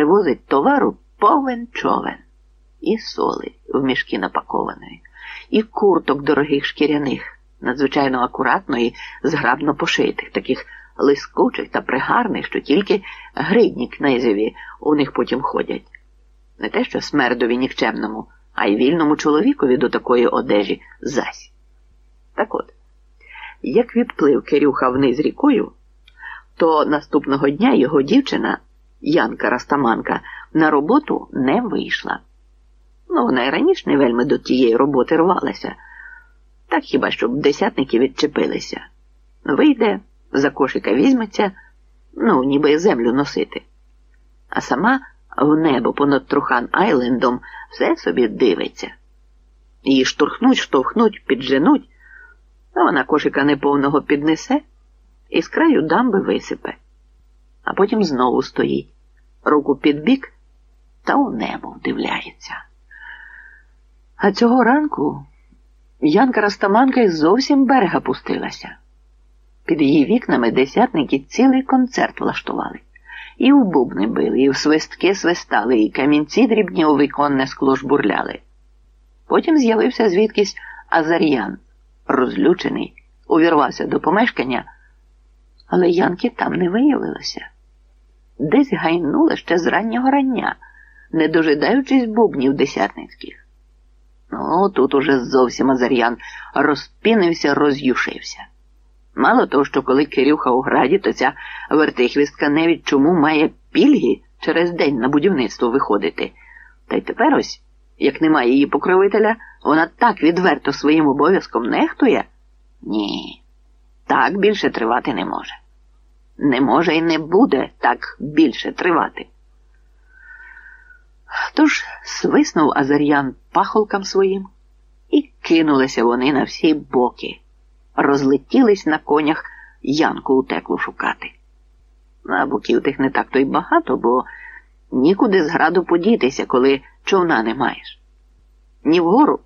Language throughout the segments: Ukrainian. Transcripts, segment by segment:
привозить товару повен човен, і соли в мішки напакованої, і курток дорогих шкіряних, надзвичайно акуратно і зграбно пошитих, таких лискучих та пригарних, що тільки гридні князеві у них потім ходять. Не те, що смердові нікчемному, а й вільному чоловікові до такої одежі зась. Так от, як відплив Кирюха вниз рікою, то наступного дня його дівчина, Янка Растаманка, на роботу не вийшла. Ну, вона й раніше не вельми до тієї роботи рвалася, так хіба щоб десятники відчепилися. Вийде, за кошика візьметься, ну, ніби землю носити. А сама в небо понад Трухан Айлендом все собі дивиться. Її штурхнуть, штовхнуть, підженуть, а вона кошика неповного піднесе і з краю дамби висипе, а потім знову стоїть, руку під бік та у небо вдивляється. А цього ранку Янка Растаманка із зовсім берега пустилася. Під її вікнами десятники цілий концерт влаштували. І в бубни били, і в свистки свистали, і камінці дрібні у віконне скло жбурляли. Потім з'явився звідкись Азар'ян, розлючений, увірвався до помешкання, але Янки там не виявилося. Десь гайнула ще з раннього рання, не дожидаючись бубнів десятницьких. Ну, тут уже зовсім Азар'ян розпінився, роз'юшився. Мало того, що коли Кирюха у граді, то ця вертихвістка навіть чому має пільги через день на будівництво виходити. Та й тепер ось, як немає її покровителя, вона так відверто своїм обов'язком нехтує? Ні, так більше тривати не може. Не може і не буде так більше тривати. Тож свиснув Азар'ян пахолкам своїм, і кинулися вони на всі боки розлетілись на конях Янку утеклу шукати. А боків тих не так то й багато, бо нікуди з граду подітися, коли човна не маєш. Ні вгору,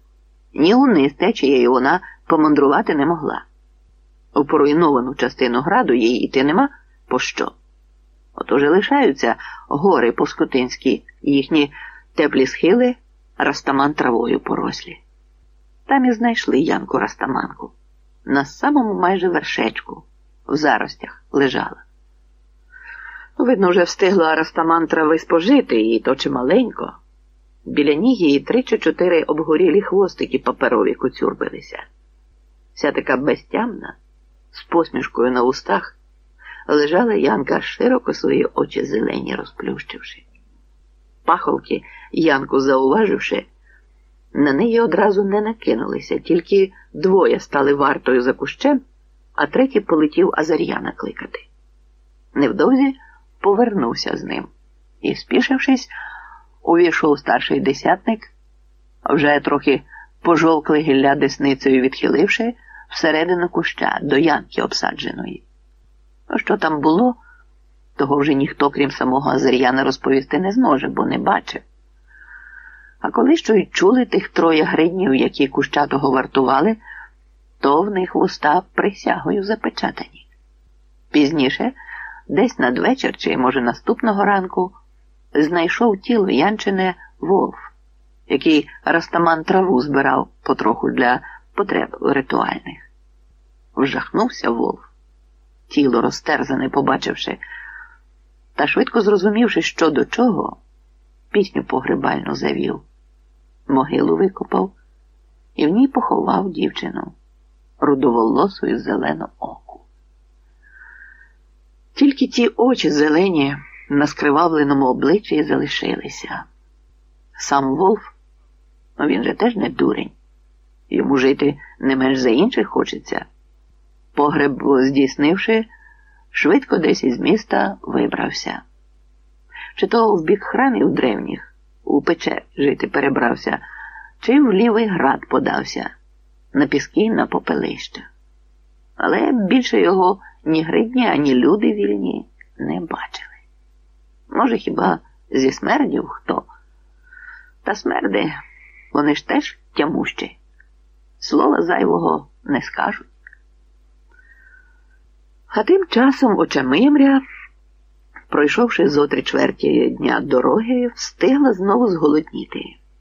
ні униз течією вона помандрувати не могла. У поруйновану частину граду їй іти нема пощо. Отож і лишаються гори поскотинські, їхні теплі схили растаман травою порослі. Там і знайшли Янку Растаманку на самому майже вершечку, в заростях лежала. Видно, вже встигла Арастаман трави спожити і то чималенько. Біля ніг її три чи чотири обгорілі хвостики паперові куцюрбилися. Вся така безтямна, з посмішкою на устах, лежала Янка широко свої очі зелені розплющивши. Пахолки, Янку зауваживши, на неї одразу не накинулися, тільки двоє стали вартою за кущем, а третій полетів Азар'яна кликати. Невдовзі повернувся з ним і, спішившись, увійшов старший десятник, вже трохи пожовкли гілля десницею відхиливши всередину куща до янки обсадженої. Ну, що там було, того вже ніхто, крім самого Азар'яна, розповісти не зможе, бо не бачив. А коли що й чули тих троє гриднів, які кущатого вартували, то в них вуста присягою запечатані. Пізніше, десь надвечір чи, може, наступного ранку, знайшов тіло Янчине Волф, який Растаман траву збирав потроху для потреб ритуальних. Вжахнувся Волф, тіло розтерзане, побачивши, та швидко зрозумівши, що до чого, пісню погребальну завів могилу викопав і в ній поховав дівчину рудоволосу і зелену оку. Тільки ті очі зелені на скривавленому обличчі залишилися. Сам Волф, ну він же теж не дурень. Йому жити не менш за інших хочеться. Погреб, здійснивши, швидко десь із міста вибрався. Чи то в бік храмів древніх, у пече жити перебрався, чи в лівий град подався, на піски на попелище. Але більше його ні гридні, ані люди вільні не бачили. Може, хіба зі смердів хто? Та смерди, вони ж теж тямущі. Слова зайвого не скажуть. А тим часом очамимря пройшовши зо три чверті дня дороги, встигла знову зголодніти.